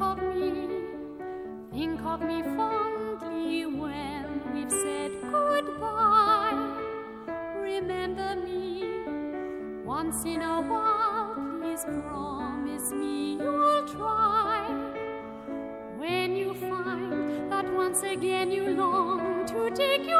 of me, think of me fondly when we've said goodbye. Remember me once in a while, please promise me you'll try. When you find that once again you long to take your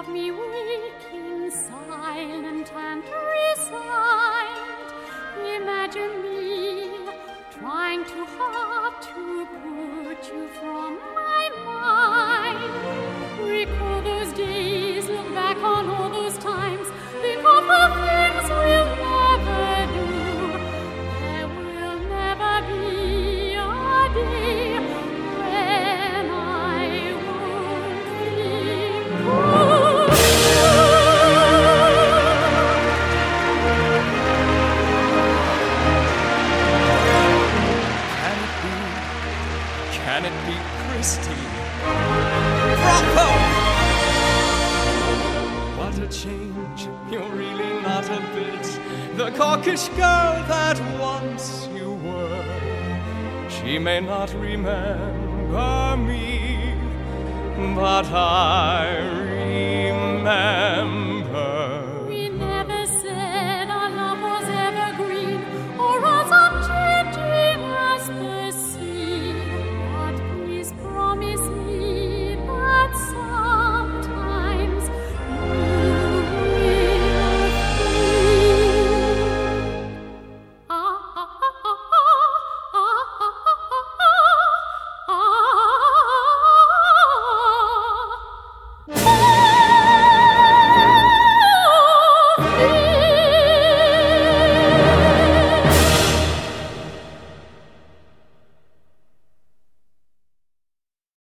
of me waking Bravo! What a change! You're really not a bit the cockish girl that once you were. She may not remember me, but I